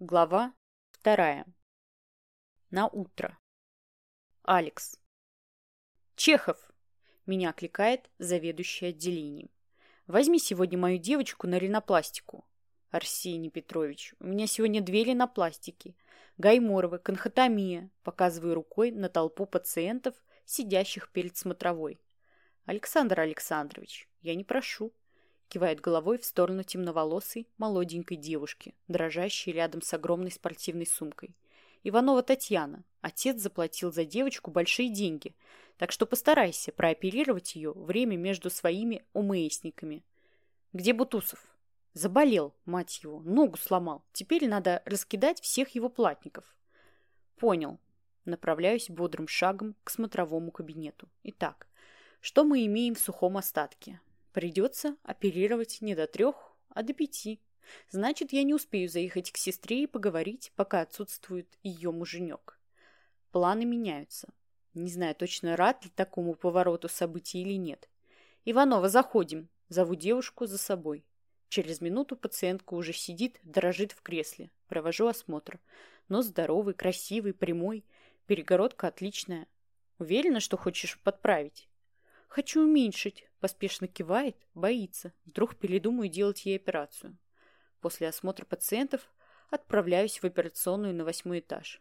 Глава вторая. На утро. Алекс. Чехов. Меня окликает заведующий отделением. Возьми сегодня мою девочку на ринопластику. Арсений Петрович, у меня сегодня две ринопластики. Гайморовы, конхотомия. Показываю рукой на толпу пациентов, сидящих перед смотровой. Александр Александрович, я не прошу кивает головой в сторону темноволосой, молоденькой девушки, дрожащей рядом с огромной спортивной сумкой. Иванова Татьяна. Отец заплатил за девочку большие деньги, так что постарайся прооперировать ее время между своими умыесниками. Где Бутусов? Заболел, мать его, ногу сломал. Теперь надо раскидать всех его платников. Понял. Направляюсь бодрым шагом к смотровому кабинету. Итак, что мы имеем в сухом остатке? Придется оперировать не до трех, а до пяти. Значит, я не успею заехать к сестре и поговорить, пока отсутствует ее муженек. Планы меняются. Не знаю точно, рад ли такому повороту событий или нет. «Иванова, заходим!» Зову девушку за собой. Через минуту пациентка уже сидит, дрожит в кресле. Провожу осмотр. Нос здоровый, красивый, прямой. Перегородка отличная. Уверена, что хочешь подправить? Хочу уменьшить. Поспешно кивает, боится. Вдруг передумаю делать ей операцию. После осмотра пациентов отправляюсь в операционную на восьмой этаж.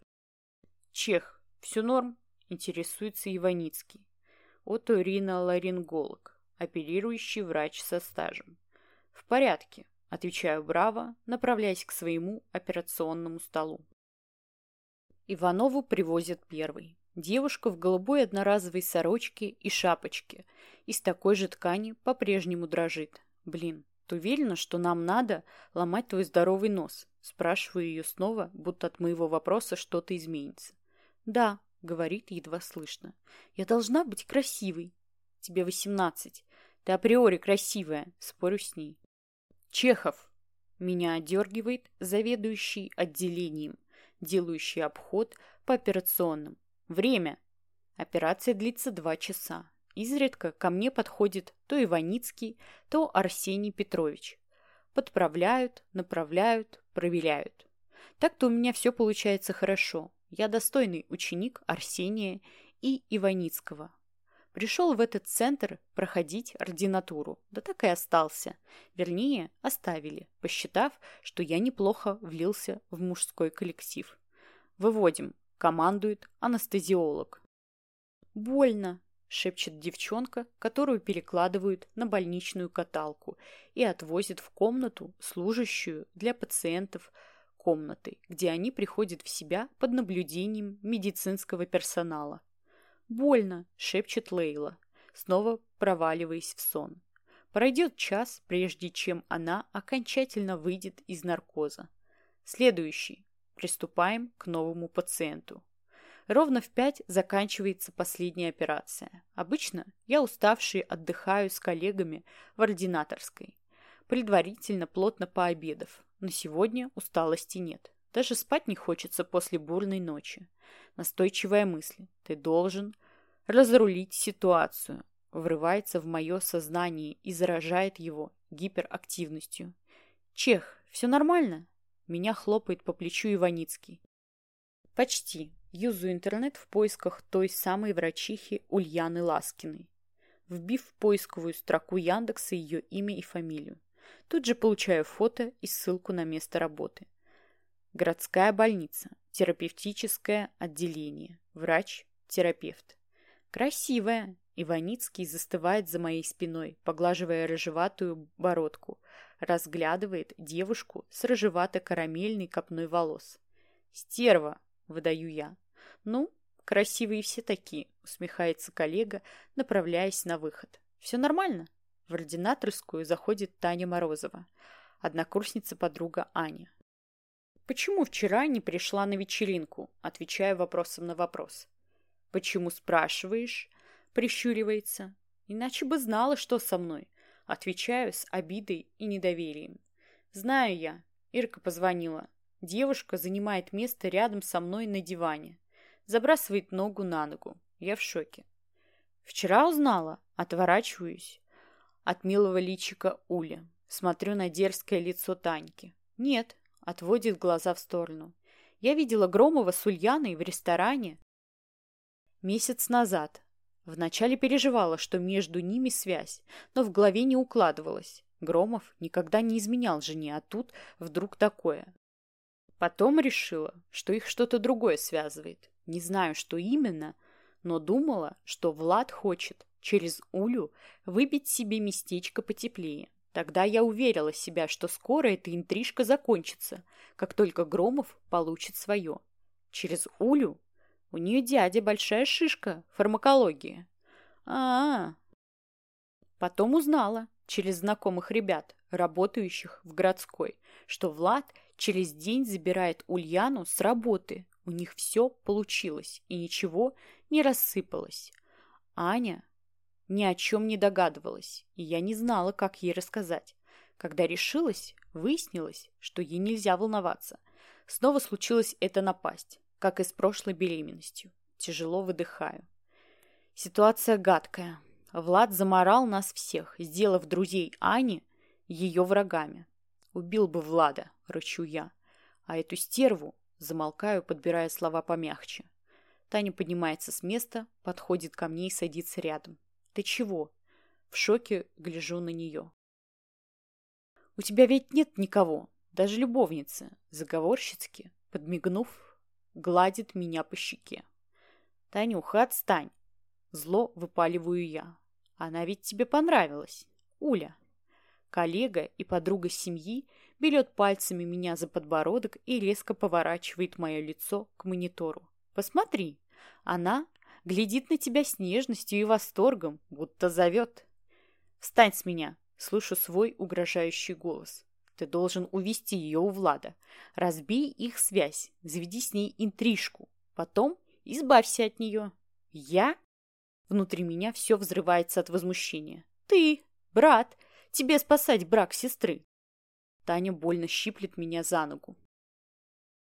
Чех. Все норм? Интересуется Иваницкий. Оториноларинголог. Оперирующий врач со стажем. В порядке. Отвечаю браво, направляясь к своему операционному столу. Иванову привозят первый. Девушка в голубой одноразовой сорочке и шапочке из такой же ткани по-прежнему дрожит. Блин, ты уверена, что нам надо ломать твой здоровый нос? Спрашиваю ее снова, будто от моего вопроса что-то изменится. Да, говорит едва слышно. Я должна быть красивой. Тебе восемнадцать. Ты априори красивая, спорю с ней. Чехов. Меня одергивает заведующий отделением, делающий обход по операционным. Время. Операция длится два часа. Изредка ко мне подходит то Иваницкий, то Арсений Петрович. Подправляют, направляют, проверяют. Так-то у меня все получается хорошо. Я достойный ученик Арсения и Иваницкого. Пришел в этот центр проходить ординатуру. Да так и остался. Вернее, оставили, посчитав, что я неплохо влился в мужской коллектив. Выводим командует анестезиолог. «Больно!» – шепчет девчонка, которую перекладывают на больничную каталку и отвозят в комнату, служащую для пациентов комнатой, где они приходят в себя под наблюдением медицинского персонала. «Больно!» – шепчет Лейла, снова проваливаясь в сон. Пройдет час, прежде чем она окончательно выйдет из наркоза. Следующий. Приступаем к новому пациенту. Ровно в пять заканчивается последняя операция. Обычно я уставший отдыхаю с коллегами в ординаторской. Предварительно плотно пообедав. Но сегодня усталости нет. Даже спать не хочется после бурной ночи. Настойчивая мысль. Ты должен разрулить ситуацию. Врывается в мое сознание и заражает его гиперактивностью. Чех, все нормально? Меня хлопает по плечу Иваницкий. Почти. Юзаю интернет в поисках той самой врачихи Ульяны Ласкиной. Вбив в поисковую строку Яндекса ее имя и фамилию. Тут же получаю фото и ссылку на место работы. Городская больница. Терапевтическое отделение. Врач-терапевт. Красивая. Иваницкий застывает за моей спиной, поглаживая рыжеватую бородку, разглядывает девушку с рыжевато-карамельной копной волос. «Стерва!» — выдаю я. «Ну, красивые все такие», — усмехается коллега, направляясь на выход. «Все нормально?» В ординаторскую заходит Таня Морозова, однокурсница-подруга Аня. «Почему вчера не пришла на вечеринку?» Отвечаю вопросом на вопрос. «Почему спрашиваешь?» Прищуривается. «Иначе бы знала, что со мной. Отвечаю с обидой и недоверием. Знаю я. Ирка позвонила. Девушка занимает место рядом со мной на диване. Забрасывает ногу на ногу. Я в шоке. Вчера узнала. Отворачиваюсь. От милого личика Ули. Смотрю на дерзкое лицо Таньки. Нет, Отводит глаза в сторону. Я видела Громова с Ульяной в ресторане месяц назад. Вначале переживала, что между ними связь, но в голове не укладывалось. Громов никогда не изменял жене, а тут вдруг такое. Потом решила, что их что-то другое связывает. Не знаю, что именно, но думала, что Влад хочет через Улю выбить себе местечко потеплее. Тогда я уверила себя, что скоро эта интрижка закончится, как только Громов получит свое. Через Улю? У нее дядя большая шишка, фармакология. А, -а, а Потом узнала, через знакомых ребят, работающих в городской, что Влад через день забирает Ульяну с работы. У них все получилось, и ничего не рассыпалось. Аня ни о чем не догадывалась, и я не знала, как ей рассказать. Когда решилась, выяснилось, что ей нельзя волноваться. Снова случилась эта напасть, как и с прошлой беременностью. Тяжело выдыхаю. Ситуация гадкая. Влад заморал нас всех, сделав друзей Ани ее врагами. Убил бы Влада, рычу я. А эту стерву замолкаю, подбирая слова помягче. Таня поднимается с места, подходит ко мне и садится рядом. «Ты чего?» В шоке гляжу на нее. «У тебя ведь нет никого, даже любовницы», заговорщицки, подмигнув, гладит меня по щеке. «Танюха, отстань!» Зло выпаливаю я. «Она ведь тебе понравилась, Уля!» Коллега и подруга семьи берет пальцами меня за подбородок и резко поворачивает мое лицо к монитору. «Посмотри, она глядит на тебя с нежностью и восторгом, будто зовет. «Встань с меня!» — слышу свой угрожающий голос. «Ты должен увести ее у Влада. Разбей их связь, заведи с ней интрижку. Потом избавься от нее». «Я?» Внутри меня все взрывается от возмущения. «Ты, брат, тебе спасать брак сестры!» Таня больно щиплет меня за ногу.